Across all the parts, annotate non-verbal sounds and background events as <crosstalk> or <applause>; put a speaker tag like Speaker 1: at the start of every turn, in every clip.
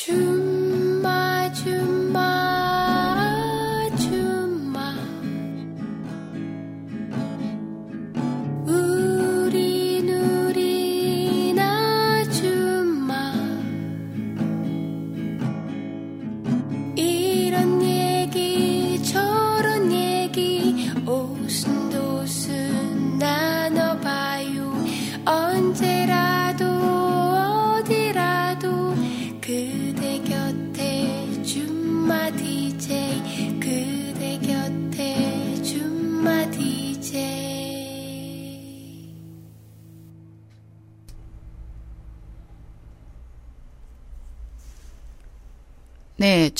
Speaker 1: 줌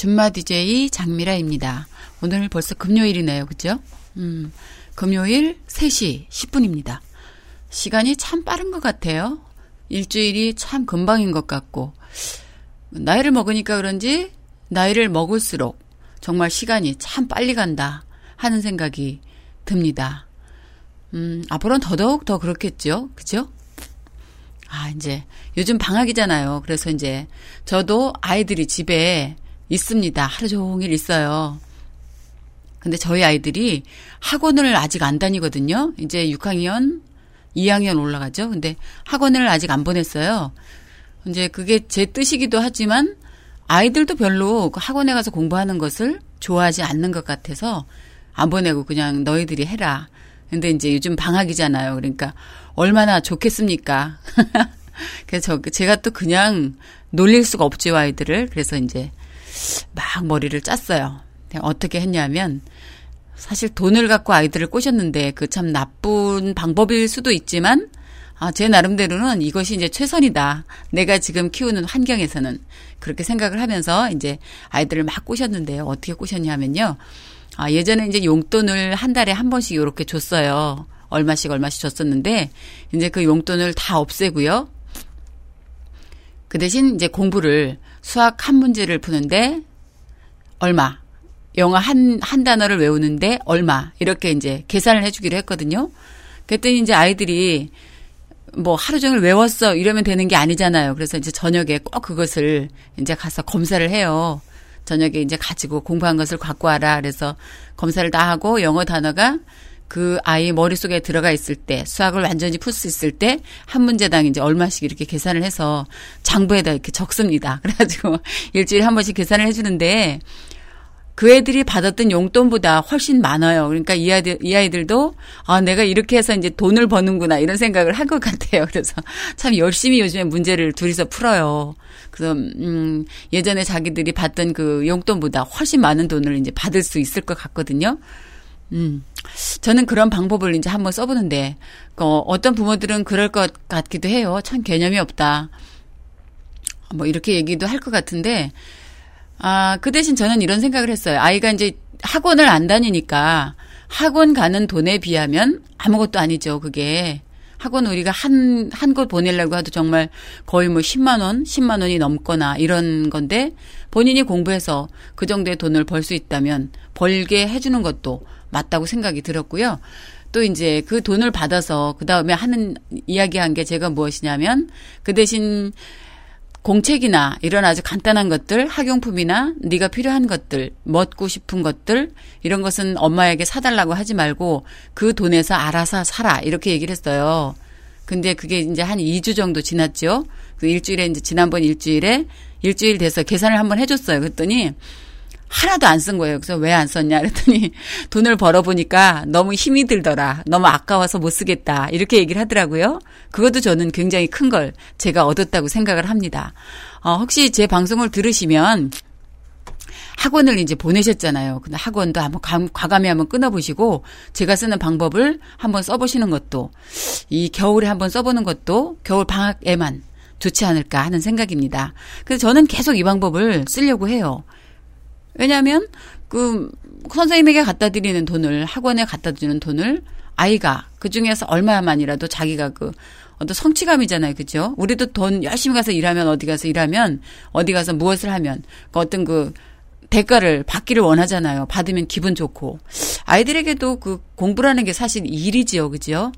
Speaker 2: 네, 준마 DJ 장미라입니다. 오늘 벌써 금요일이네요. 그죠? 음, 금요일 3시 10분입니다. 시간이 참 빠른 것 같아요. 일주일이 참 금방인 것 같고, 나이를 먹으니까 그런지 나이를 먹을수록 정말 시간이 참 빨리 간다 하는 생각이 듭니다. 음, 앞으로는 더더욱 더 그렇겠죠? 그죠? 아, 이제 요즘 방학이잖아요. 그래서 이제 저도 아이들이 집에 있습니다. 하루 종일 있어요. 근데 저희 아이들이 학원을 아직 안 다니거든요. 이제 6학년, 2학년 올라가죠. 근데 학원을 아직 안 보냈어요. 이제 그게 제 뜻이기도 하지만 아이들도 별로 그 학원에 가서 공부하는 것을 좋아하지 않는 것 같아서 안 보내고 그냥 너희들이 해라. 근데 이제 요즘 방학이잖아요. 그러니까 얼마나 좋겠습니까? <laughs> 그래서 저- 제가 또 그냥 놀릴 수가 없죠, 아이들을. 그래서 이제 막 머리를 짰어요. 어떻게 했냐면 사실 돈을 갖고 아이들을 꼬셨는데 그 참 나쁜 방법일 수도 있지만 아, 제 나름대로는 이것이 이제 최선이다. 내가 지금 키우는 환경에서는 그렇게 생각을 하면서 이제 아이들을 막 꼬셨는데요. 어떻게 꼬셨냐면요. 아, 예전에 이제 용돈을 한 달에 한 번씩 이렇게 줬어요. 얼마씩 얼마씩 줬었는데 이제 그 용돈을 다 없애고요. 그 대신 이제 공부를 수학 한 문제를 푸는데 얼마, 영어 한, 한 단어를 외우는데 얼마, 이렇게 이제 계산을 해주기로 했거든요. 그랬더니 이제 아이들이 뭐 하루 종일 외웠어 이러면 되는 게 아니잖아요. 그래서 이제 저녁에 꼭 그것을 이제 가서 검사를 해요. 저녁에 이제 가지고 공부한 것을 갖고 와라. 그래서 검사를 다 하고 영어 단어가 그 아이 머릿속에 들어가 있을 때 수학을 완전히 풀 수 있을 때 한 문제당 이제 얼마씩 이렇게 계산을 해서 장부에다 이렇게 적습니다. <laughs> 그래가지고 일주일에 한 번씩 계산을 해주는데 그 애들이 받았던 용돈보다 훨씬 많아요. 그러니까 이 아이들, 이 아이들도, 아, 내가 이렇게 해서 이제 돈을 버는구나, 이런 생각을 한 것 같아요. 그래서 참 열심히 요즘에 문제를 둘이서 풀어요. 그래서, 음, 예전에 자기들이 받던 그 용돈보다 훨씬 많은 돈을 이제 받을 수 있을 것 같거든요. 음, 저는 그런 방법을 이제 한번 써보는데, 어, 어떤 부모들은 그럴 것 같기도 해요. 참 개념이 없다. 뭐 이렇게 얘기도 할 것 같은데, 아, 그 대신 저는 이런 생각을 했어요. 아이가 이제 학원을 안 다니니까 학원 가는 돈에 비하면 아무것도 아니죠, 그게. 학원 우리가 한, 한 곳 보내려고 해도 정말 거의 뭐 10만원, 10만원이 넘거나 이런 건데 본인이 공부해서 그 정도의 돈을 벌 수 있다면 벌게 해주는 것도 맞다고 생각이 들었고요. 또 이제 그 돈을 받아서 그 다음에 하는 이야기 한 게 제가 무엇이냐면 그 대신 공책이나 이런 아주 간단한 것들, 학용품이나 네가 필요한 것들, 먹고 싶은 것들 이런 것은 엄마에게 사달라고 하지 말고 그 돈에서 알아서 사라 이렇게 얘기를 했어요. 근데 그게 이제 한 2주 정도 지났죠. 그 일주일에 이제 지난번 일주일에 일주일 돼서 계산을 한번 해줬어요. 그랬더니 하나도 안 쓴 거예요. 그래서 왜 안 썼냐 그랬더니 <laughs> 돈을 벌어보니까 너무 힘이 들더라. 너무 아까워서 못 쓰겠다. 이렇게 얘기를 하더라고요. 그것도 저는 굉장히 큰 걸 제가 얻었다고 생각을 합니다. 어, 혹시 제 방송을 들으시면 학원을 이제 보내셨잖아요. 근데 학원도 한번 감- 과감히 한번 끊어보시고 제가 쓰는 방법을 한번 써보시는 것도 이 겨울에 한번 써보는 것도 겨울 방학에만 좋지 않을까 하는 생각입니다. 그래서 저는 계속 이 방법을 쓰려고 해요. 왜냐하면 그 선생님에게 갖다 드리는 돈을 학원에 갖다 주는 돈을 아이가 그 중에서 얼마만이라도 자기가 그 어떤 성취감이잖아요, 그죠? 우리도 돈 열심히 가서 일하면 어디 가서 일하면 어디 가서 무엇을 하면 그 어떤 그 대가를 받기를 원하잖아요. 받으면 기분 좋고 아이들에게도 그 공부라는 게 사실 일이지요, 그죠?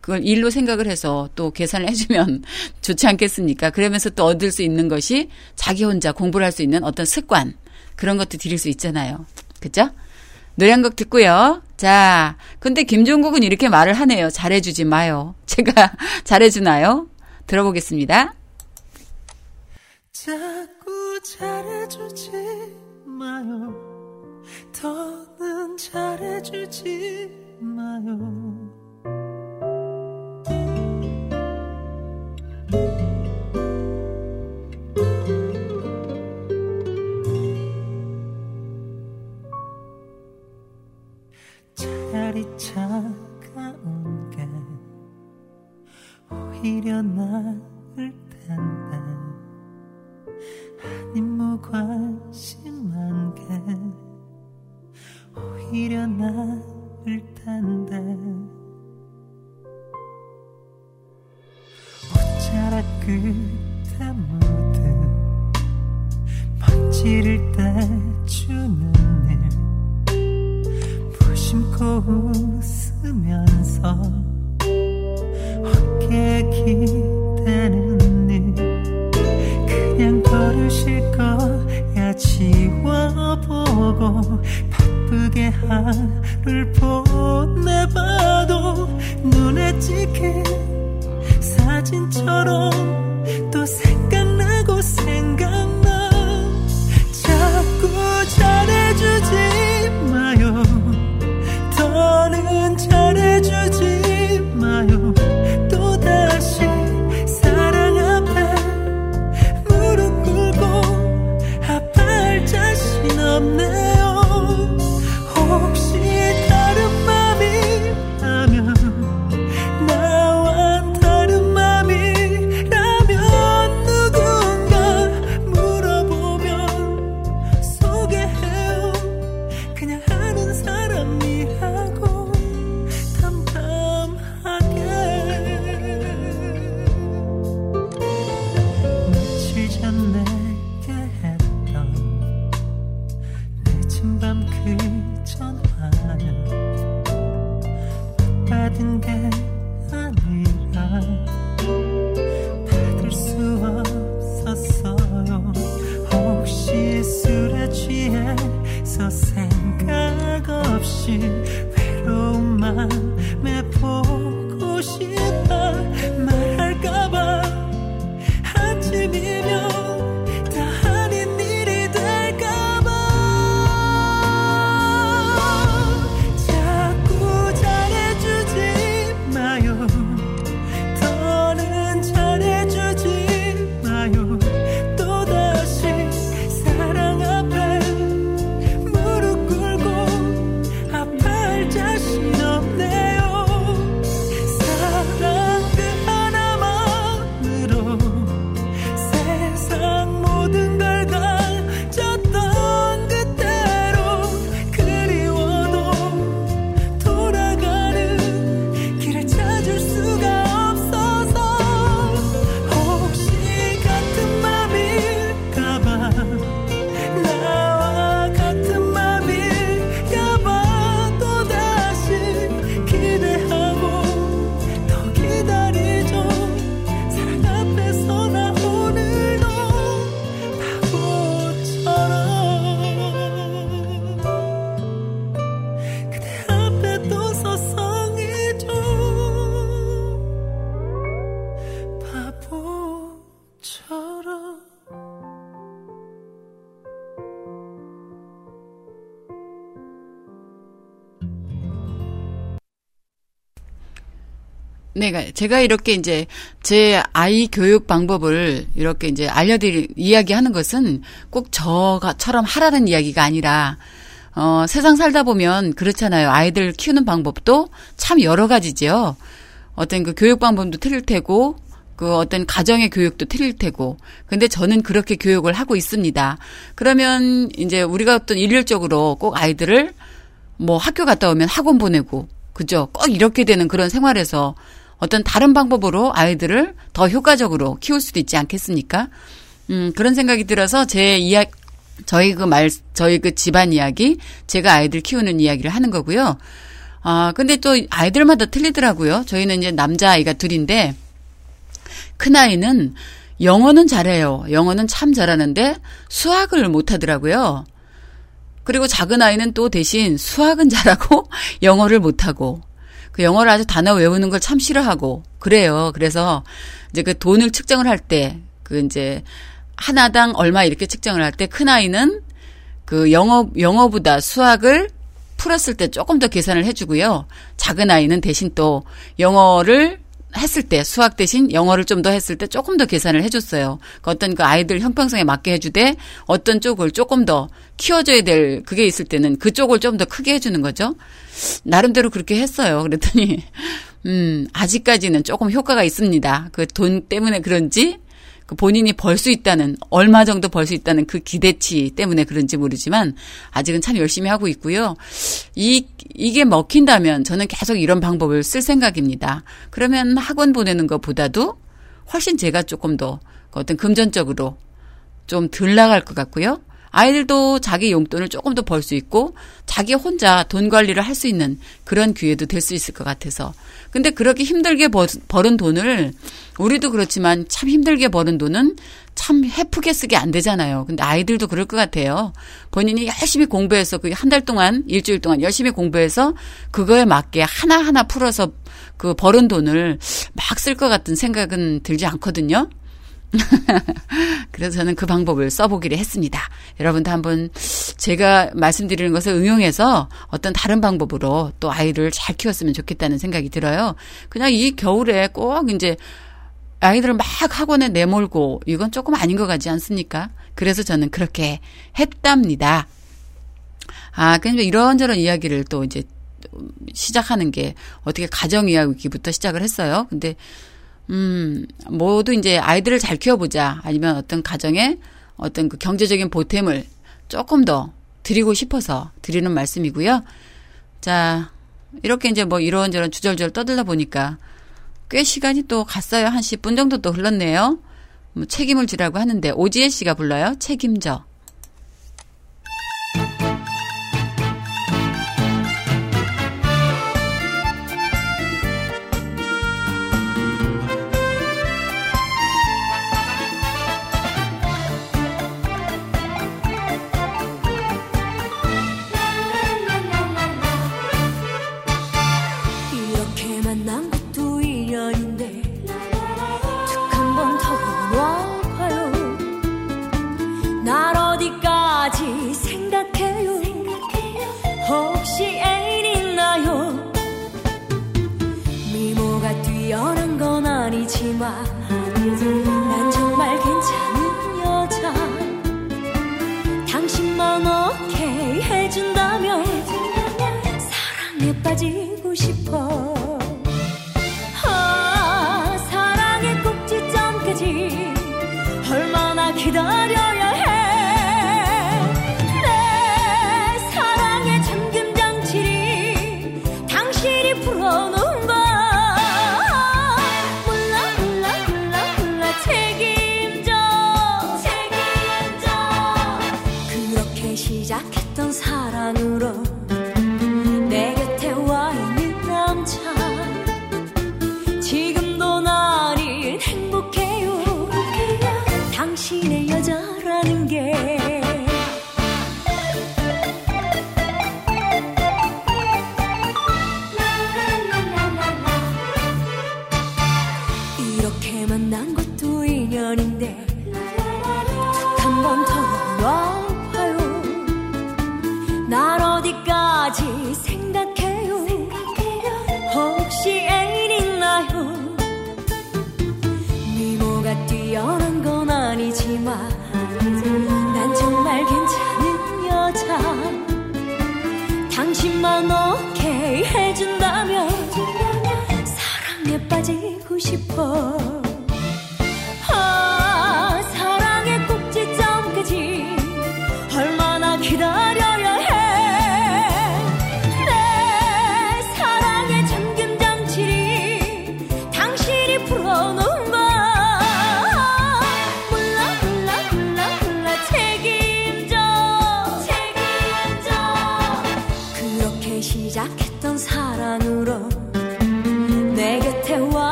Speaker 2: 그걸 일로 생각을 해서 또 계산을 <laughs> 해주면 좋지 않겠습니까? 그러면서 또 얻을 수 있는 것이 자기 혼자 공부를 할 수 있는 어떤 습관 그런 것도 드릴 수 있잖아요. 그죠? 노래 한 곡 듣고요. 자, 근데 김종국은 이렇게 말을 하네요. 잘해주지 마요. <laughs> 제가 잘해주나요? 들어보겠습니다.
Speaker 3: 자꾸 잘해주지 마요. 더는 잘해주지 마요. 차라리 차가운 게 오히려 나을 텐데 아님 무관심한 게 오히려 나을 텐데 옷자락 끝에 묻은 먼지를 떼주는 심코 웃으면서 어깨에 기대는 일. 그냥 걸으실 거야 지워보고 바쁘게 하루를 보내봐도 눈에 찍힌 사진처럼 또 생각나고 생각
Speaker 2: 네, 제가 이렇게 이제 제 아이 교육 방법을 이렇게 이제 알려드리, 이야기하는 것은 꼭 저처럼 하라는 이야기가 아니라, 어, 세상 살다 보면 그렇잖아요. 아이들 키우는 방법도 참 여러 가지죠. 어떤 그 교육 방법도 틀릴 테고, 그 어떤 가정의 교육도 틀릴 테고. 근데 저는 그렇게 교육을 하고 있습니다. 그러면 이제 우리가 어떤 일률적으로 꼭 아이들을 뭐 학교 갔다 오면 학원 보내고, 그죠? 꼭 이렇게 되는 그런 생활에서 어떤 다른 방법으로 아이들을 더 효과적으로 키울 수도 있지 않겠습니까? 음, 그런 생각이 들어서 제 이야, 저희 그 말, 저희 그 집안 이야기, 제가 아이들 키우는 이야기를 하는 거고요. 아, 근데 또 아이들마다 틀리더라고요. 저희는 이제 남자아이가 둘인데, 큰아이는 영어는 잘해요. 영어는 참 잘하는데 수학을 못하더라고요. 그리고 작은 아이는 또 대신 수학은 잘하고 <laughs> 영어를 못하고 그 영어를 아주 단어 외우는 걸 참 싫어하고 그래요. 그래서 이제 그 돈을 측정을 할 때 그 이제 하나당 얼마 이렇게 측정을 할 때 큰 아이는 그 영어 영어보다 수학을 풀었을 때 조금 더 계산을 해주고요. 작은 아이는 대신 또 영어를 했을 때 수학 대신 영어를 좀 더 했을 때 조금 더 계산을 해줬어요. 그 어떤 그 아이들 형평성에 맞게 해주되 어떤 쪽을 조금 더 키워줘야 될 그게 있을 때는 그 쪽을 좀 더 크게 해주는 거죠. 나름대로 그렇게 했어요. 그랬더니 음 아직까지는 조금 효과가 있습니다. 그 돈 때문에 그런지 그 본인이 벌 수 있다는 얼마 정도 벌 수 있다는 그 기대치 때문에 그런지 모르지만 아직은 참 열심히 하고 있고요. 이 이게 먹힌다면 저는 계속 이런 방법을 쓸 생각입니다. 그러면 학원 보내는 것보다도 훨씬 제가 조금 더 어떤 금전적으로 좀 덜 나갈 것 같고요. 아이들도 자기 용돈을 조금 더 벌 수 있고 자기 혼자 돈 관리를 할 수 있는 그런 기회도 될 수 있을 것 같아서. 근데 그렇게 힘들게 버, 벌은 돈을 우리도 그렇지만 참 힘들게 버는 돈은 참 해프게 쓰게 안 되잖아요. 근데 아이들도 그럴 것 같아요. 본인이 열심히 공부해서 그 한 달 동안, 일주일 동안 열심히 공부해서 그거에 맞게 하나하나 풀어서 그 버는 돈을 막 쓸 것 같은 생각은 들지 않거든요. <laughs> 그래서 저는 그 방법을 써보기로 했습니다. 여러분도 한번 제가 말씀드리는 것을 응용해서 어떤 다른 방법으로 또 아이를 잘 키웠으면 좋겠다는 생각이 들어요. 그냥 이 겨울에 꼭 이제 아이들을 막 학원에 내몰고 이건 조금 아닌 것 같지 않습니까? 그래서 저는 그렇게 했답니다. 아, 근데 이런저런 이야기를 또 이제 시작하는 게 어떻게 가정 이야기부터 시작을 했어요. 근데 음, 모두 이제 아이들을 잘 키워보자. 아니면 어떤 가정에 어떤 그 경제적인 보탬을 조금 더 드리고 싶어서 드리는 말씀이고요. 자, 이렇게 이제 뭐 이런저런 주절주절 떠들다 보니까 꽤 시간이 또 갔어요. 한 10분 정도 또 흘렀네요. 뭐 책임을 지라고 하는데 오지혜 씨가 불러요. 책임져.
Speaker 4: 사랑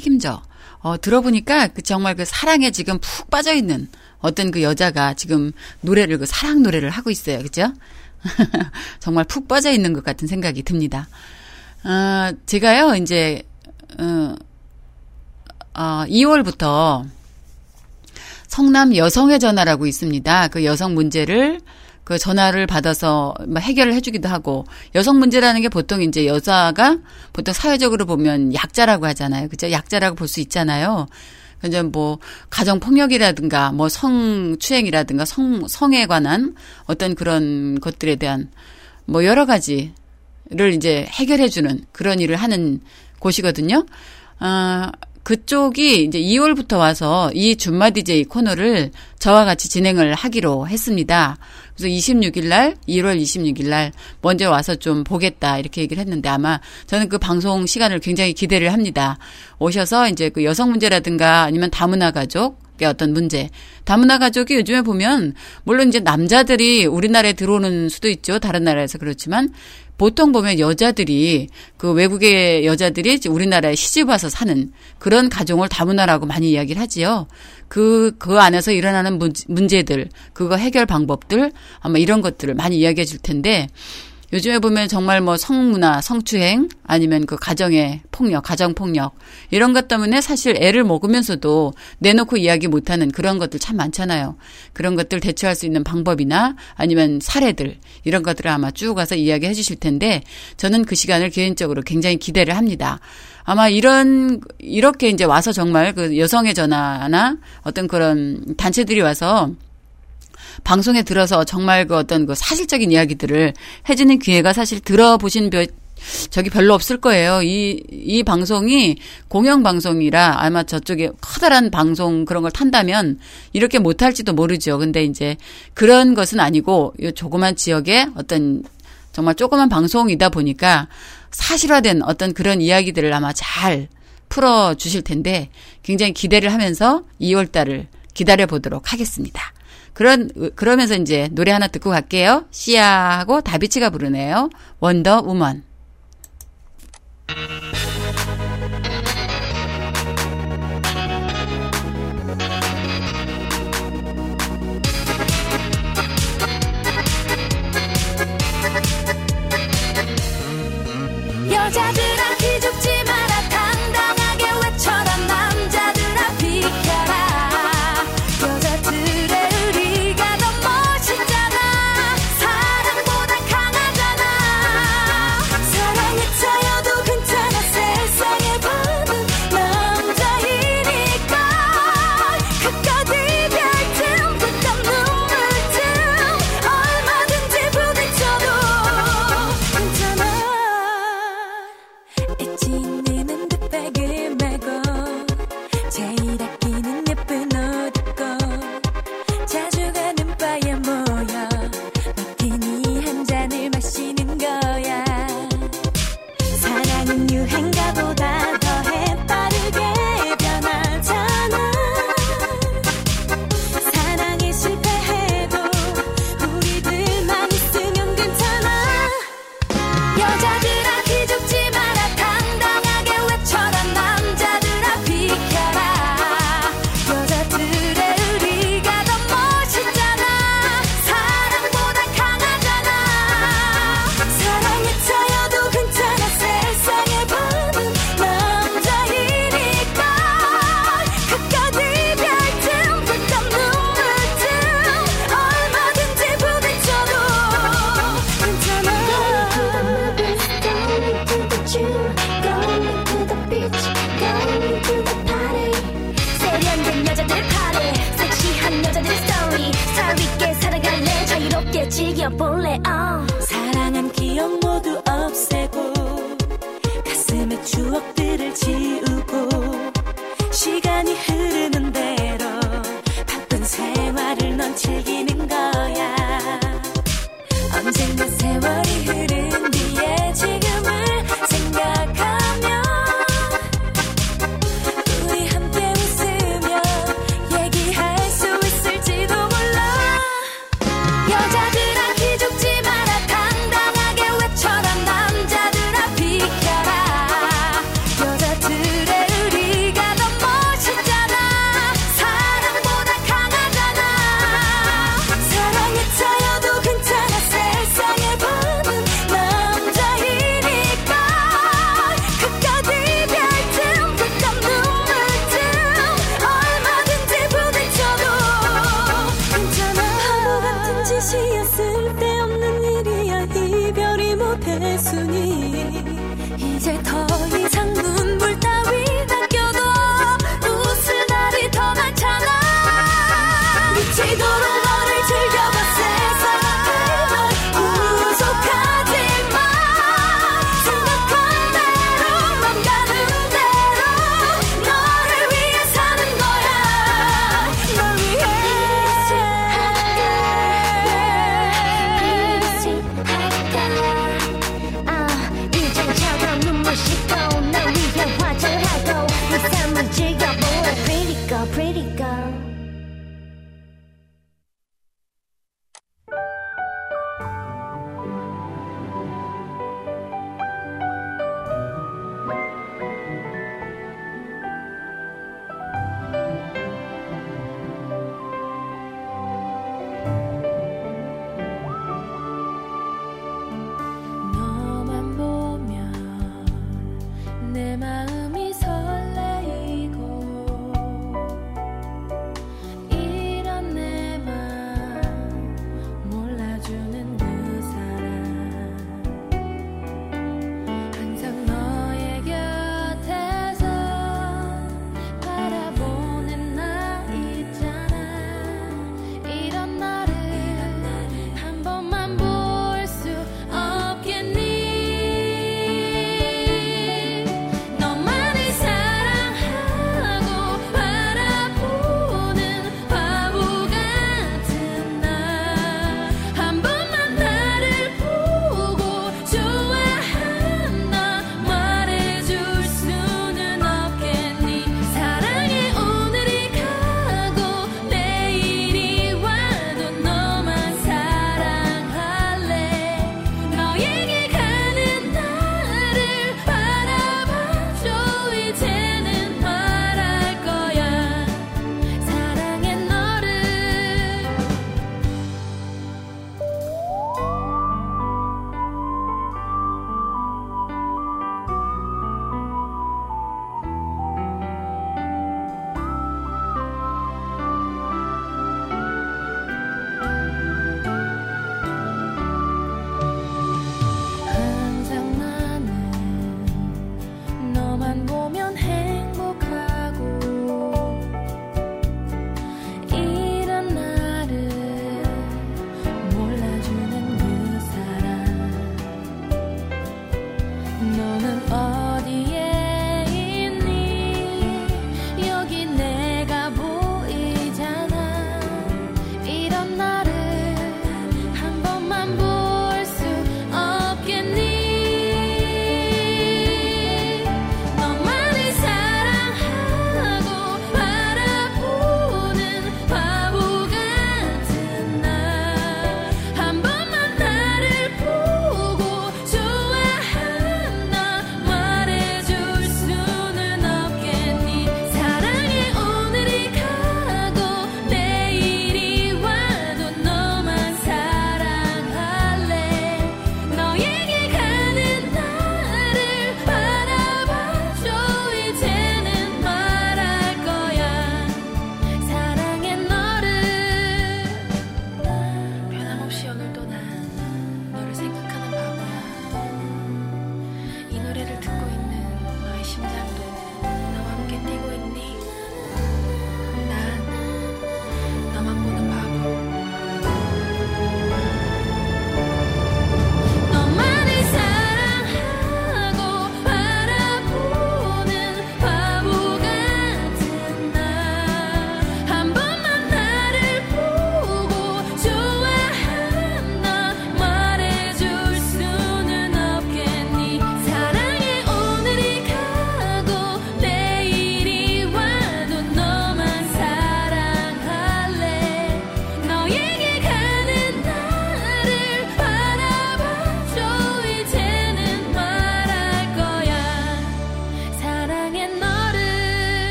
Speaker 4: 책임져. 어,
Speaker 2: 들어보니까 그 정말 그 사랑에 지금 푹 빠져 있는 어떤 그 여자가 지금 노래를 그 사랑 노래를 하고 있어요. 그죠? <laughs> 정말 푹 빠져 있는 것 같은 생각이 듭니다. 어, 제가요, 이제, 어, 어, 2월부터 성남 여성의 전화라고 있습니다. 그 여성 문제를 그 전화를 받아서 뭐 해결을 해주기도 하고 여성 문제라는 게 보통 이제 여자가 보통 사회적으로 보면 약자라고 하잖아요. 그죠? 약자라고 볼 수 있잖아요. 이제 뭐 가정 폭력이라든가 뭐 성추행이라든가 성 성에 관한 어떤 그런 것들에 대한 뭐 여러 가지를 이제 해결해 주는 그런 일을 하는 곳이거든요. 아, 그쪽이 이제 2월부터 와서 이 준마 DJ 코너를 저와 같이 진행을 하기로 했습니다. 그래서 26일 날, 1월 26일 날 먼저 와서 좀 보겠다 이렇게 얘기를 했는데 아마 저는 그 방송 시간을 굉장히 기대를 합니다. 오셔서 이제 그 여성 문제라든가 아니면 다문화 가족 의 어떤 문제. 다문화 가족이 요즘에 보면 물론 이제 남자들이 우리나라에 들어오는 수도 있죠. 다른 나라에서 그렇지만 보통 보면 여자들이 그 외국의 여자들이 우리나라에 시집 와서 사는 그런 가정을 다문화라고 많이 이야기를 하지요. 그, 그 안에서 일어나는 문제들, 그거 해결 방법들, 아마 이런 것들을 많이 이야기해 줄 텐데, 요즘에 보면 정말 뭐 성문화, 성추행 아니면 그 가정의 폭력, 가정 폭력 이런 것 때문에 사실 애를 먹으면서도 내놓고 이야기 못하는 그런 것들 참 많잖아요. 그런 것들 대처할 수 있는 방법이나 아니면 사례들 이런 것들을 아마 쭉 가서 이야기해 주실 텐데 저는 그 시간을 개인적으로 굉장히 기대를 합니다. 아마 이런 이렇게 이제 와서 정말 그 여성의 전화나 어떤 그런 단체들이 와서 방송에 들어서 정말 그 어떤 그 사실적인 이야기들을 해주는 기회가 사실 들어보신 몇, 저기 별로 없을 거예요. 이, 이 방송이 공영방송이라 아마 저쪽에 커다란 방송 그런 걸 탄다면 이렇게 못할지도 모르죠. 근데 이제 그런 것은 아니고 이 조그만 지역에 어떤 정말 조그만 방송이다 보니까 사실화된 어떤 그런 이야기들을 아마 잘 풀어 주실 텐데 굉장히 기대를 하면서 2월 달을 기다려 보도록 하겠습니다. 그런 그러면서 이제 노래 하나 듣고 갈게요. 시아하고 다비치가 부르네요. 원더 우먼.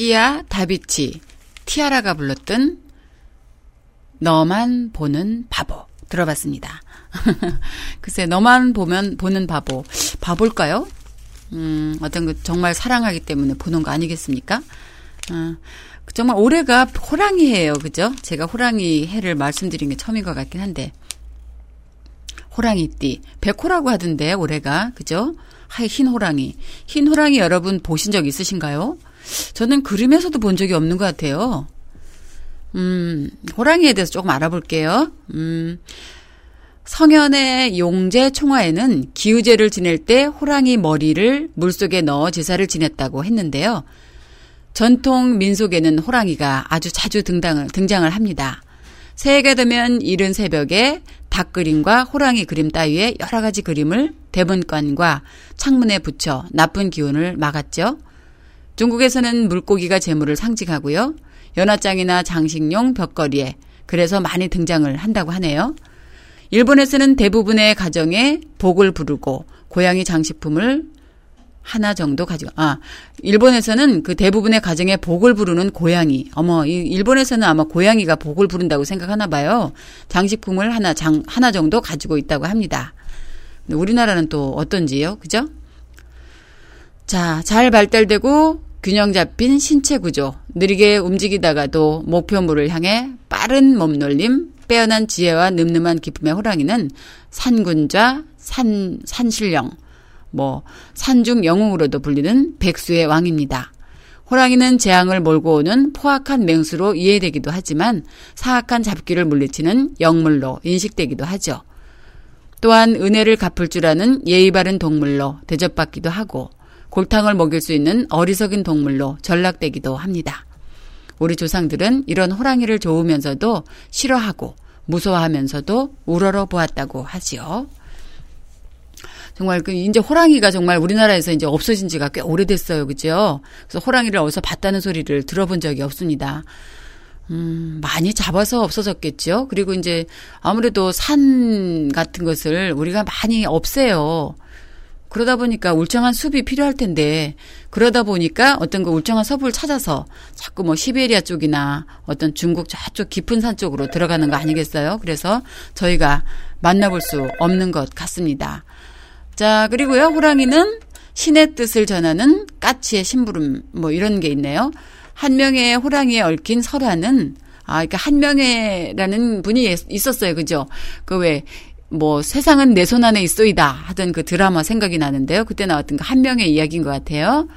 Speaker 2: 시아 다비치 티아라가 불렀던 너만 보는 바보 들어봤습니다. <laughs> 글쎄 너만 보면 보는 바보 바볼까요? 음, 어떤 그 정말 사랑하기 때문에 보는 거 아니겠습니까? 어, 정말 올해가 호랑이 해예요. 그죠? 제가 호랑이 해를 말씀드린 게 처음인 것 같긴 한데. 호랑이띠. 백호라고 하던데, 올해가. 그죠? 하이, 흰 호랑이. 흰 호랑이 여러분 보신 적 있으신가요? 저는 그림에서도 본 적이 없는 것 같아요. 음, 호랑이에 대해서 조금 알아볼게요. 음, 성현의 용제 총화에는 기우제를 지낼 때 호랑이 머리를 물속에 넣어 제사를 지냈다고 했는데요. 전통 민속에는 호랑이가 아주 자주 등장을, 등장을 합니다. 새해가 되면 이른 새벽에 닭 그림과 호랑이 그림 따위의 여러 가지 그림을 대문관과 창문에 붙여 나쁜 기운을 막았죠. 중국에서는 물고기가 재물을 상징하고요. 연화장이나 장식용 벽걸이에 그래서 많이 등장을 한다고 하네요. 일본에서는 대부분의 가정에 복을 부르고 고양이 장식품을 하나 정도 가지고 아 일본에서는 그 대부분의 가정에 복을 부르는 고양이. 어머 이 일본에서는 아마 고양이가 복을 부른다고 생각하나 봐요. 장식품을 하나 장 하나 정도 가지고 있다고 합니다. 우리나라는 또 어떤지요? 그죠? 자 잘 발달되고 균형 잡힌 신체 구조 느리게 움직이다가도 목표물을 향해 빠른 몸놀림 빼어난 지혜와 늠름한 기품의 호랑이는 산군자 산 산신령 뭐 산중 영웅으로도 불리는 백수의 왕입니다. 호랑이는 재앙을 몰고 오는 포악한 맹수로 이해되기도 하지만 사악한 잡기를 물리치는 영물로 인식되기도 하죠. 또한 은혜를 갚을 줄 아는 예의 바른 동물로 대접받기도 하고 골탕을 먹일 수 있는 어리석은 동물로 전락되기도 합니다. 우리 조상들은 이런 호랑이를 좋으면서도 싫어하고 무서워하면서도 우러러 보았다고 하지요. 정말 그 이제 호랑이가 정말 우리나라에서 이제 없어진 지가 꽤 오래됐어요. 그죠? 그래서 호랑이를 어디서 봤다는 소리를 들어본 적이 없습니다. 음, 많이 잡아서 없어졌겠죠. 그리고 이제 아무래도 산 같은 것을 우리가 많이 없애요. 그러다 보니까 울창한 숲이 필요할 텐데 그러다 보니까 어떤 그 울창한 숲을 찾아서 자꾸 뭐 시베리아 쪽이나 어떤 중국 저쪽 깊은 산 쪽으로 들어가는 거 아니겠어요? 그래서 저희가 만나볼 수 없는 것 같습니다. 자, 그리고요. 호랑이는 신의 뜻을 전하는 까치의 심부름 뭐 이런 게 있네요. 한 명의 호랑이에 얽힌 설화는 아, 그러니까 한명회라는 분이 있었어요. 그죠? 그 왜 뭐 세상은 내 손 안에 있소이다 하던 그 드라마 생각이 나는데요. 그때 나왔던 그 한명의 이야기인 것 같아요.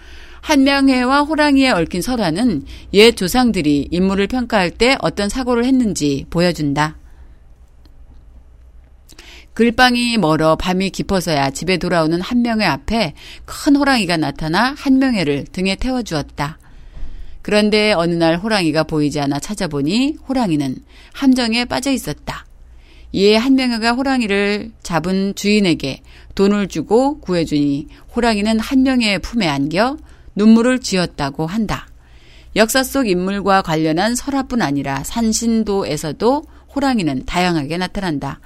Speaker 2: 한명회와 호랑이에 얽힌 설화는 옛 조상들이 인물을 평가할 때 어떤 사고를 했는지 보여준다. 글방이 멀어 밤이 깊어서야 집에 돌아오는 한명회 앞에 큰 호랑이가 나타나 한명회를 등에 태워주었다. 그런데 어느 날 호랑이가 보이지 않아 찾아보니 호랑이는 함정에 빠져 있었다. 이에 한명회가 호랑이를 잡은 주인에게 돈을 주고 구해주니 호랑이는 한명회의 품에 안겨 눈물을 쥐었다고 한다. 역사 속 인물과 관련한 설화뿐 아니라 산신도에서도 호랑이는 다양하게 나타난다.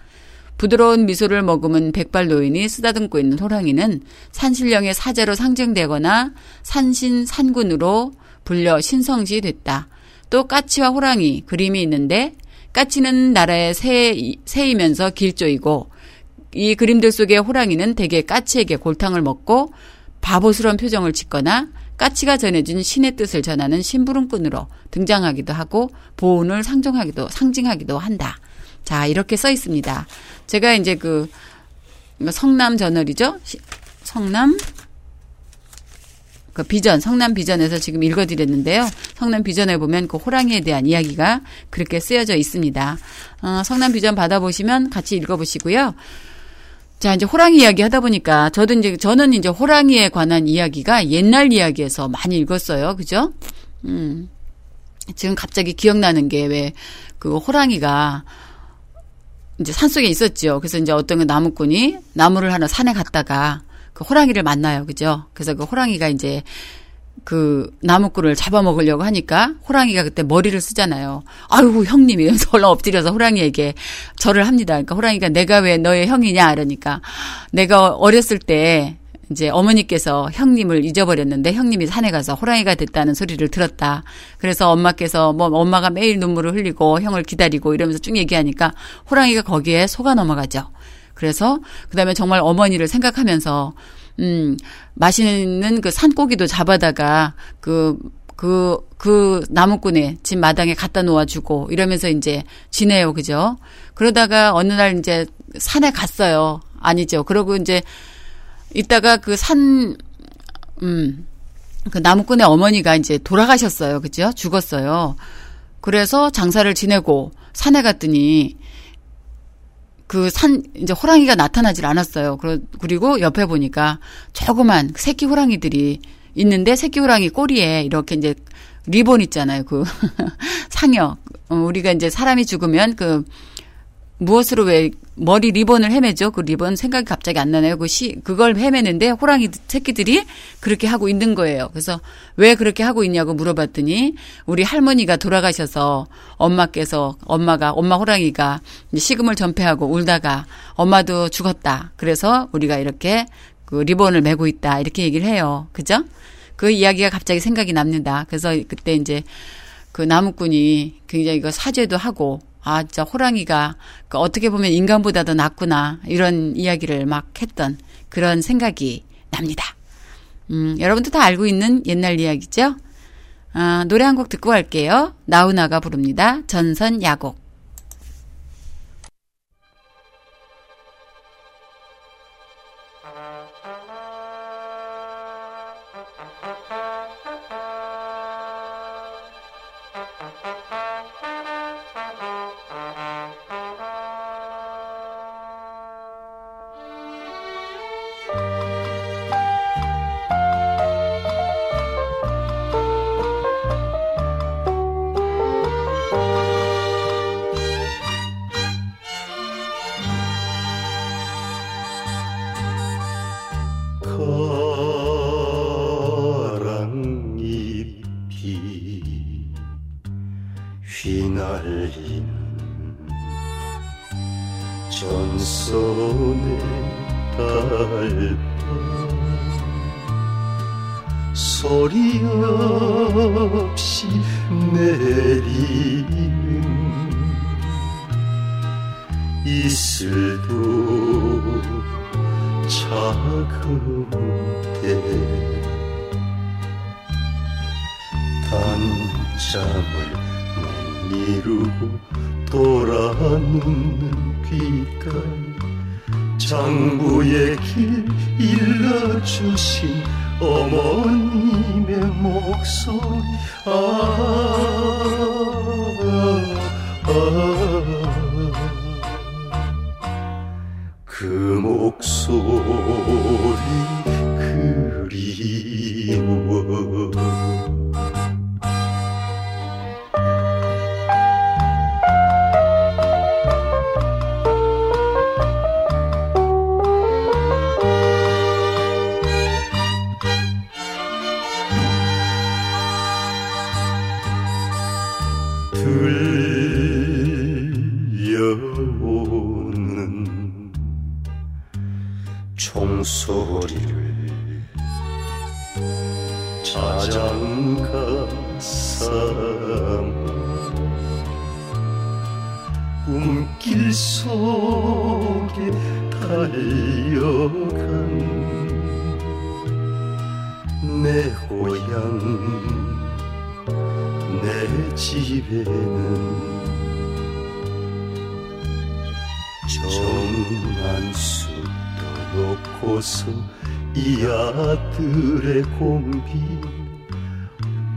Speaker 2: 부드러운 미소를 머금은 백발 노인이 쓰다듬고 있는 호랑이는 산신령의 사제로 상징되거나 산신 산군으로 불려 신성시 됐다. 또 까치와 호랑이 그림이 있는데 까치는 나라의 새, 새이면서 길조이고 이 그림들 속의 호랑이는 대개 까치에게 골탕을 먹고 바보스러운 표정을 짓거나 까치가 전해준 신의 뜻을 전하는 심부름꾼으로 등장하기도 하고 보온을 상정하기도 상징하기도 한다. 자 이렇게 써 있습니다. 제가 이제 그 성남 저널이죠. 성남 그 비전, 성남 비전에서 지금 읽어드렸는데요. 성남 비전에 보면 그 호랑이에 대한 이야기가 그렇게 쓰여져 있습니다. 어, 성남 비전 받아보시면 같이 읽어보시고요. 자, 이제 호랑이 이야기 하다 보니까 저도 이제, 저는 이제 호랑이에 관한 이야기가 옛날 이야기에서 많이 읽었어요. 그죠? 음. 지금 갑자기 기억나는 게 왜 그 호랑이가 이제 산 속에 있었죠. 그래서 이제 어떤 그 나무꾼이 나무를 하나 산에 갔다가 그 호랑이를 만나요. 그죠? 그래서 그 호랑이가 이제 그 나무꾼을 잡아먹으려고 하니까 호랑이가 그때 머리를 쓰잖아요. 아유 형님 이러면서 얼른 엎드려서 호랑이에게 절을 합니다. 그러니까 호랑이가 내가 왜 너의 형이냐 이러니까 내가 어렸을 때 이제 어머니께서 형님을 잊어버렸는데 형님이 산에 가서 호랑이가 됐다는 소리를 들었다. 그래서 엄마께서 뭐 엄마가 매일 눈물을 흘리고 형을 기다리고 이러면서 쭉 얘기하니까 호랑이가 거기에 속아 넘어가죠. 그래서 그다음에 정말 어머니를 생각하면서 음, 맛있는 그 산고기도 잡아다가 그, 그, 그 나무꾼의 집 마당에 갖다 놓아주고 이러면서 이제 지내요. 그죠? 그러다가 어느 날 이제 산에 갔어요. 아니죠. 그러고 이제 이따가 그 산, 음, 그 나무꾼의 어머니가 이제 돌아가셨어요. 그죠? 죽었어요. 그래서 장사를 지내고 산에 갔더니 그 산 이제 호랑이가 나타나질 않았어요. 그리고 옆에 보니까 조그만 새끼 호랑이들이 있는데 새끼 호랑이 꼬리에 이렇게 이제 리본 있잖아요. 그 <laughs> 상여. 어, 우리가 이제 사람이 죽으면 그 무엇으로 왜 머리 리본을 헤매죠? 그 리본 생각이 갑자기 안 나네요. 그 시, 그걸 헤매는데 호랑이 새끼들이 그렇게 하고 있는 거예요. 그래서 왜 그렇게 하고 있냐고 물어봤더니 우리 할머니가 돌아가셔서 엄마께서 엄마가 엄마 호랑이가 식음을 전폐하고 울다가 엄마도 죽었다. 그래서 우리가 이렇게 그 리본을 메고 있다. 이렇게 얘기를 해요. 그죠? 그 이야기가 갑자기 생각이 납니다. 그래서 그때 이제 그 나무꾼이 굉장히 그 사죄도 하고 아 진짜 호랑이가 그 어떻게 보면 인간보다 더 낫구나 이런 이야기를 막 했던 그런 생각이 납니다. 음, 여러분도 다 알고 있는 옛날 이야기죠? 아, 노래 한 곡 듣고 갈게요. 나훈아가 부릅니다. 전선 야곡.
Speaker 5: 전선의 달밤 소리 없이 내 장부의 길 일러주신 어머님의 목소리 자장가 삼아 꿈길 속에 달려간 내 고향 내 집에는 정한수 떠놓고서 이 아들의 공비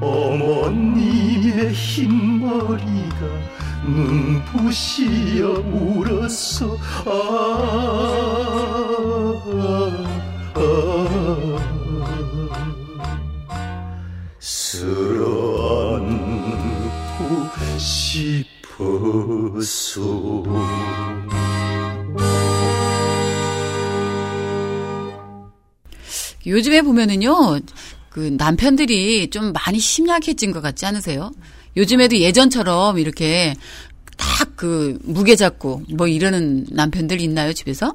Speaker 5: 어머니의 흰머리가 눈부시어 울었어 아, 아, 아. 쓸어 안고 싶었어
Speaker 2: 요즘에 보면은요, 그 남편들이 좀 많이 심약해진 것 같지 않으세요? 요즘에도 예전처럼 이렇게 딱 그 무게 잡고 뭐 이러는 남편들 있나요, 집에서?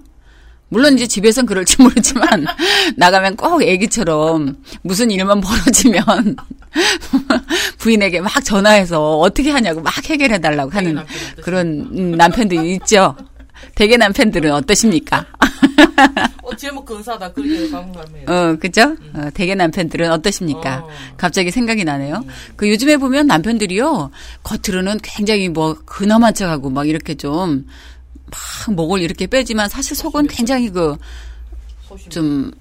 Speaker 2: 물론 이제 집에선 그럴지 <laughs> 모르지만 <laughs> 나가면 꼭 애기처럼 무슨 일만 벌어지면 <laughs> 부인에게 막 전화해서 어떻게 하냐고 막 해결해 달라고 하는 그런 음, 남편들이 있죠. 대개 남편들은 어떠십니까?
Speaker 6: 어, 제목 근사하다. 그게 감감해요.
Speaker 2: 어, 그죠? 어, 대개 남편들은 어떠십니까?
Speaker 6: 어.
Speaker 2: 갑자기 생각이 나네요. 그 요즘에 보면 남편들이요, 겉으로는 굉장히 뭐, 근엄한 척하고 막 이렇게 좀, 막 목을 이렇게 빼지만 사실 속은 굉장히 그,
Speaker 6: 소심.
Speaker 2: 좀,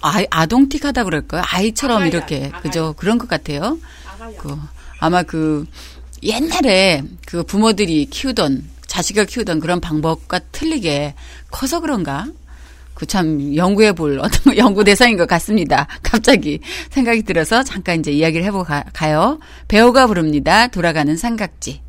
Speaker 2: 아, 아동틱하다 그럴까요? 아이처럼
Speaker 6: 아가야,
Speaker 2: 이렇게,
Speaker 6: 아가야.
Speaker 2: 그죠? 그런 것 같아요.
Speaker 6: 아가야.
Speaker 2: 그, 아마 그, 옛날에 그 부모들이 키우던, 자식을 키우던 그런 방법과 틀리게 커서 그런가? 그 참 연구해 볼 어떤 <laughs> 연구 대상인 것 같습니다. 갑자기 생각이 들어서 잠깐 이제 이야기를 해보고 가, 가요. 배우가 부릅니다. 돌아가는 삼각지.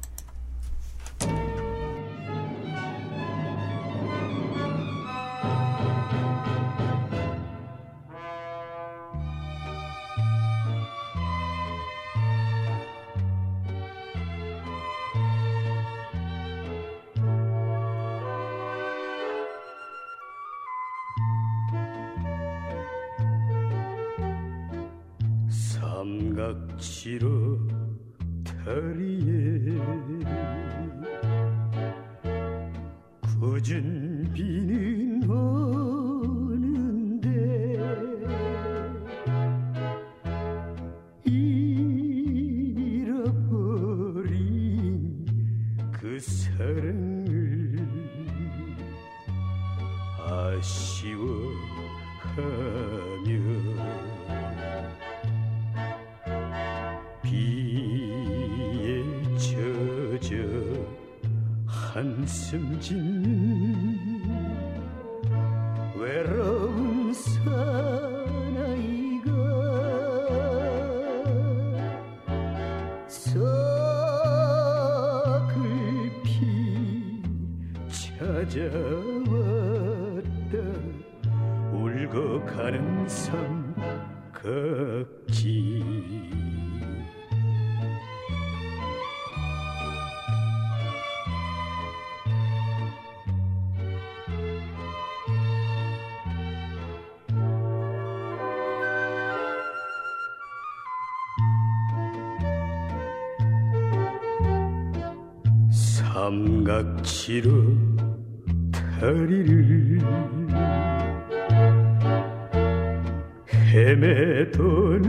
Speaker 7: 다리에 굳은 비는 숨 짓는 외로운 사나이가 서글피 찾아왔다. 울고 가는 삼 지로 다리를 헤매도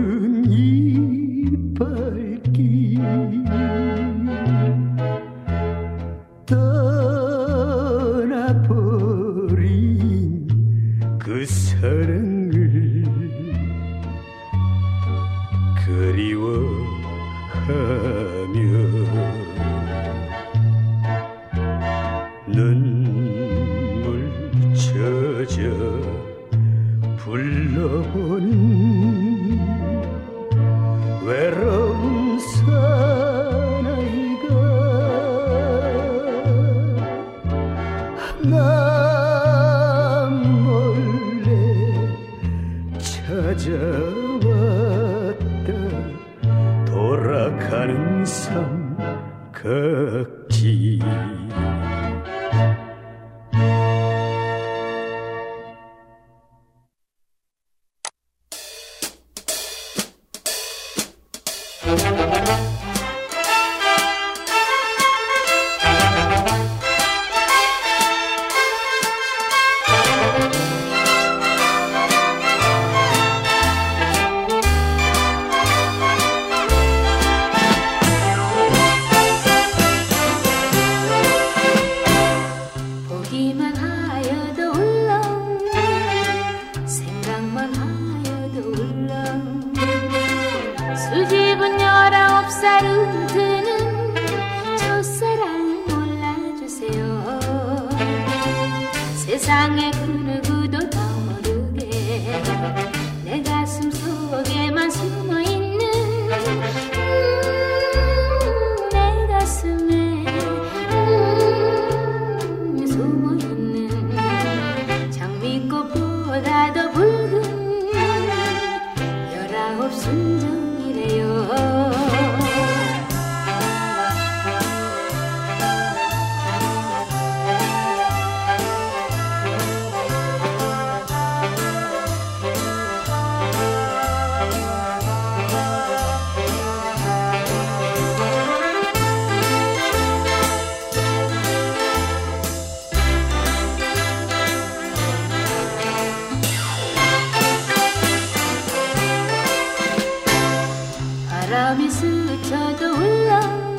Speaker 8: 스쳐도 울렁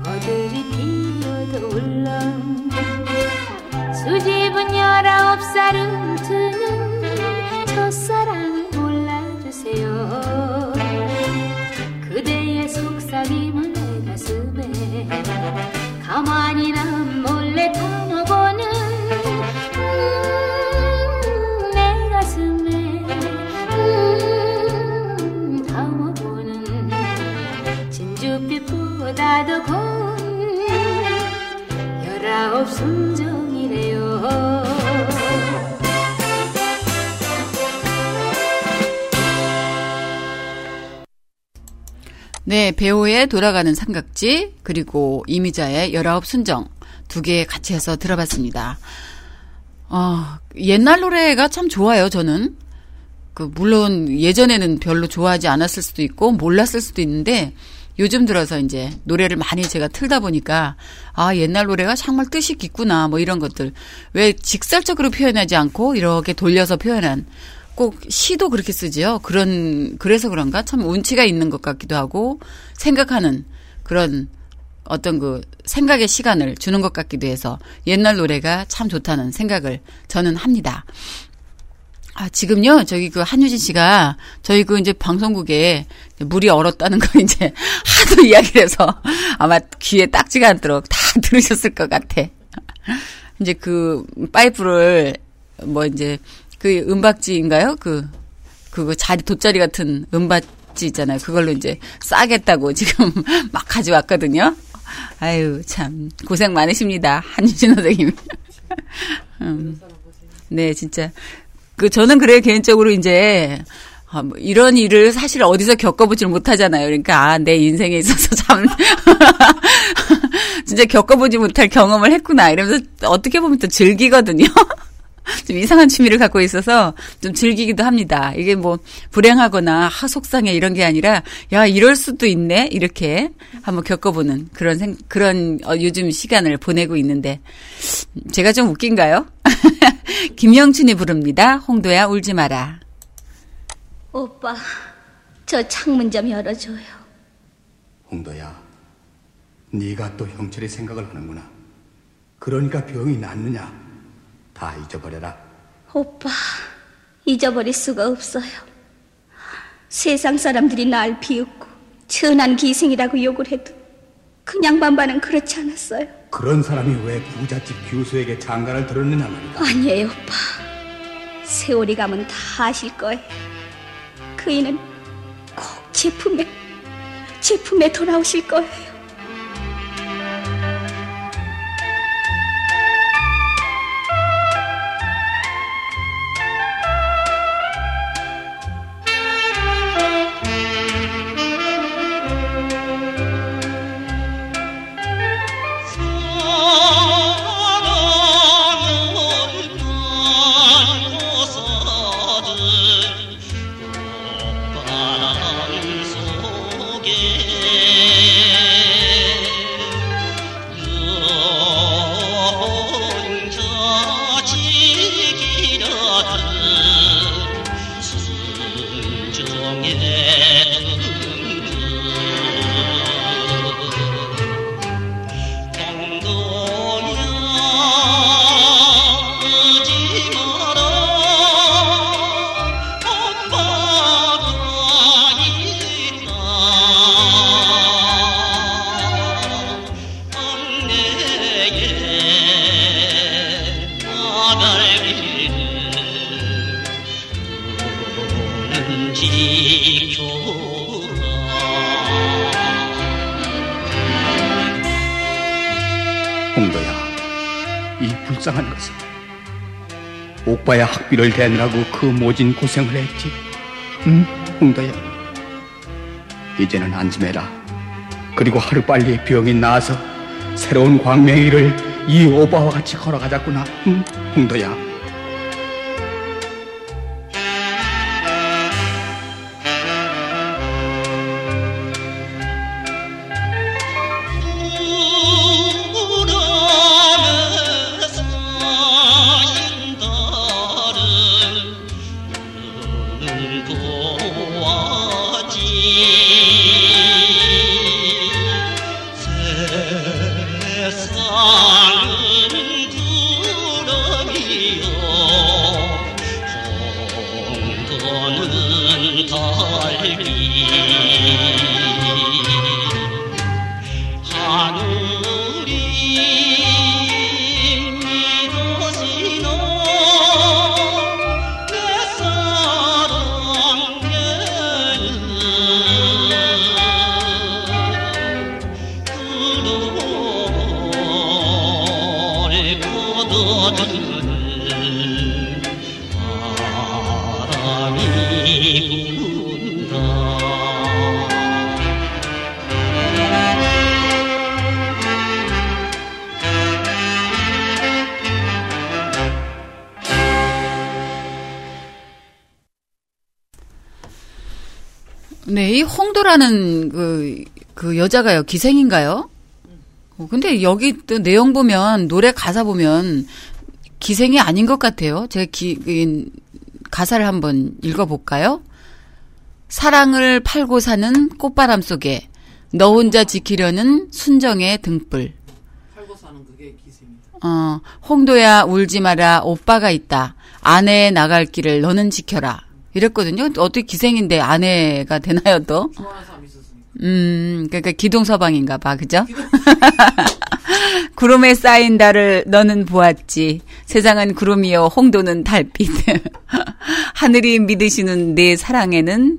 Speaker 8: 어들이 피어도 울렁 수집은 열아홉 살은 드는 첫사랑을 골라주세요. 그대의 속삭임은 내 가슴에. 가만히 난 몰래 타 @노래
Speaker 2: 네, 배우의 돌아가는 삼각지 그리고 이미자의 열아홉 순정 두 개 같이 해서 들어봤습니다. 어, 옛날 노래가 참 좋아요, 저는. 그 물론 예전에는 별로 좋아하지 않았을 수도 있고 몰랐을 수도 있는데 요즘 들어서 이제 노래를 많이 제가 틀다 보니까 아 옛날 노래가 정말 뜻이 깊구나 뭐 이런 것들. 왜 직설적으로 표현하지 않고 이렇게 돌려서 표현한 꼭 시도 그렇게 쓰지요? 그런 그래서 그런가? 참 운치가 있는 것 같기도 하고 생각하는 그런 어떤 그 생각의 시간을 주는 것 같기도 해서 옛날 노래가 참 좋다는 생각을 저는 합니다. 아, 지금요, 저기 그 한유진 씨가 저희 그 이제 방송국에 물이 얼었다는 거 <laughs> 이제 하도 이야기를 해서 아마 귀에 딱지가 않도록 다 <laughs> 들으셨을 것 같아. 이제 그 파이프를 뭐 이제 그 은박지인가요? 그, 그거 자리, 돗자리 같은 은박지 있잖아요. 그걸로 이제 싸겠다고 지금 <laughs> 막 가져왔거든요. 아유, 참, 고생 많으십니다. 한유진 선생님. 음. 네, 진짜. 그 저는 그래요 개인적으로 이제 아, 뭐 이런 일을 사실 어디서 겪어보질 못하잖아요. 그러니까 아, 내 인생에 있어서 참 <laughs> 진짜 겪어보지 못할 경험을 했구나 이러면서 어떻게 보면 또 즐기거든요. <laughs> <laughs> 좀 이상한 취미를 갖고 있어서 좀 즐기기도 합니다. 이게 뭐 불행하거나 하 속상해 이런 게 아니라 야 이럴 수도 있네 이렇게 한번 겪어보는 그런 생, 그런 어, 요즘 시간을 보내고 있는데 제가 좀 웃긴가요? <laughs> 김영춘이 부릅니다. 홍도야 울지 마라.
Speaker 9: 오빠, 저 창문 좀 열어줘요.
Speaker 10: 홍도야, 네가 또 형철의 생각을 하는구나. 그러니까 병이 낫느냐? 다 잊어버려라.
Speaker 9: 오빠, 잊어버릴 수가 없어요. 세상 사람들이 날 비웃고 천한 기생이라고 욕을 해도 그냥 반반은 그렇지 않았어요.
Speaker 10: 그런 사람이 왜 부잣집 교수에게 장가를 들었느냐 말이다.
Speaker 9: 아니에요, 오빠. 세월이 가면 다 아실 거예요. 그이는 꼭 제품에, 제품에 돌아오실 거예요.
Speaker 10: 학비를 대느라고 그 모진 고생을 했지. 응, 홍도야. 이제는 안심해라. 그리고 하루빨리 병이 나아서 새로운 길을 이 오바와 같이 걸어가자꾸나. 응, 홍도야.
Speaker 2: 여자가요, 기생인가요? 어, 근데 여기 또 내용 보면, 노래 가사 보면, 기생이 아닌 것 같아요. 제가 기, 이, 가사를 한번 읽어볼까요? 사랑을 팔고 사는 꽃바람 속에, 너 혼자 지키려는 순정의 등불.
Speaker 6: 팔고 사는 그게 기생이다.
Speaker 2: 어, 홍도야 울지 마라 오빠가 있다. 아내의 나갈 길을 너는 지켜라. 이랬거든요. 어떻게 기생인데 아내가 되나요 또?
Speaker 6: 좋아하는.
Speaker 2: 음, 그러니까 기동서방인가 봐. 그죠? <laughs> 구름에 쌓인 달을 너는 보았지. 세상은 구름이요, 홍도는 달빛. <laughs> 하늘이 믿으시는 내 사랑에는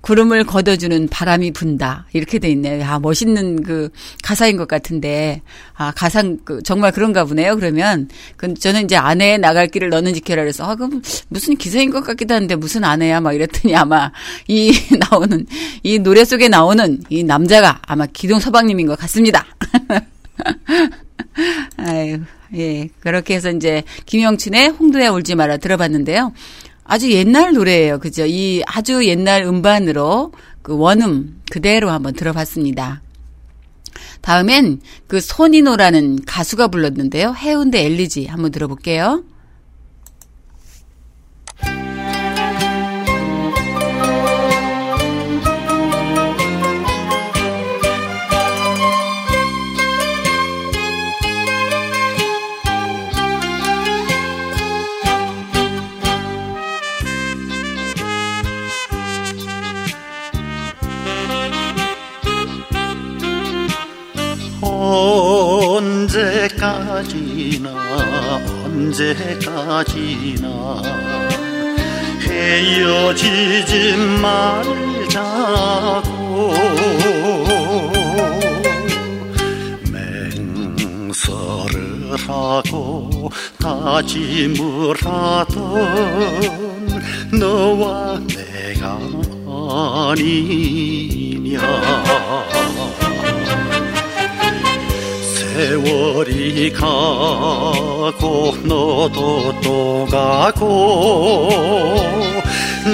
Speaker 2: 구름을 걷어주는 바람이 분다. 이렇게 돼 있네요. 아, 멋있는 그 가사인 것 같은데. 아, 가사, 그, 정말 그런가 보네요. 그러면. 그, 저는 이제 아내의 나갈 길을 너는 지켜라 그래서, 아, 그럼 무슨 기사인 것 같기도 한데 무슨 아내야? 막 이랬더니 아마 이 <laughs> 나오는, 이 노래 속에 나오는 이 남자가 아마 기동 서방님인 것 같습니다. <laughs> 아유, 예. 그렇게 해서 이제 김영춘의 홍도야 울지 마라 들어봤는데요. 아주 옛날 노래예요. 그죠? 이 아주 옛날 음반으로 그 원음 그대로 한번 들어봤습니다. 다음엔 그 손인호라는 가수가 불렀는데요. 해운대 엘리지 한번 들어볼게요.
Speaker 9: 언제까지나 헤어지지 말자고. 맹설을 하고 다짐을 하던 너와 내가 아니냐. 세월이 가고 너도 또 가고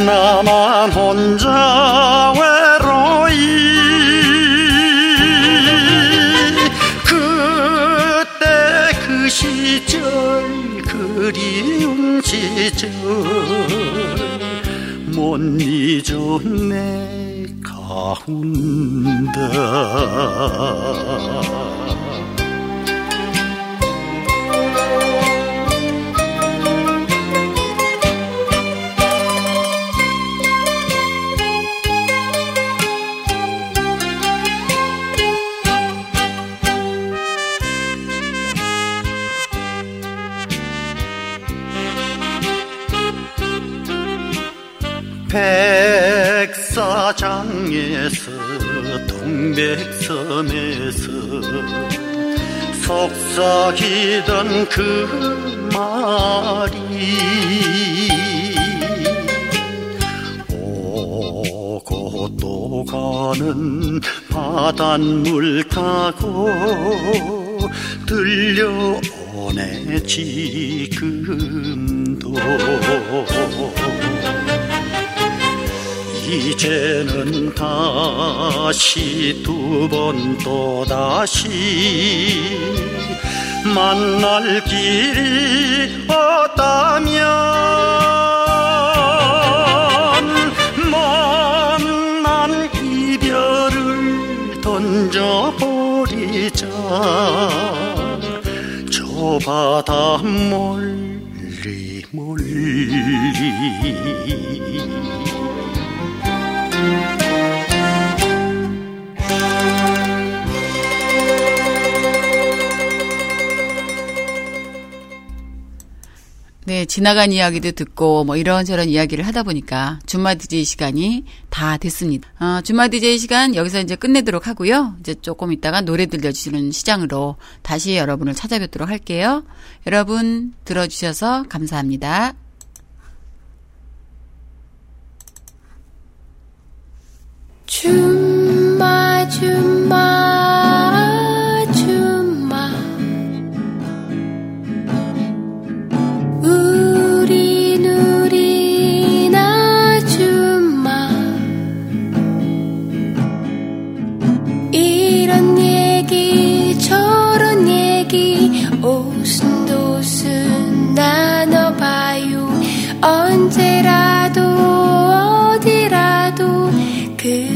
Speaker 9: 나만 혼자 외로이. 그때 그 시절 그리운 시절 못내 가운데 속삭이던 그 말이 오고 또 가는 바닷물 타고 들려오네 지금도 이제는 다시 두 번 또 다시 만날 길이 없다면 만난 이별을 던져버리자. 저 바다 멀리 멀리
Speaker 2: 네, 지나간 이야기도 듣고 뭐 이런저런 이야기를 하다 보니까 주말 DJ 시간이 다 됐습니다. 어, 주말 DJ 시간 여기서 이제 끝내도록 하고요. 이제 조금 있다가 노래 들려주시는 시장으로 다시 여러분을 찾아뵙도록 할게요. 여러분 들어주셔서 감사합니다.
Speaker 1: 줌마 줌마 그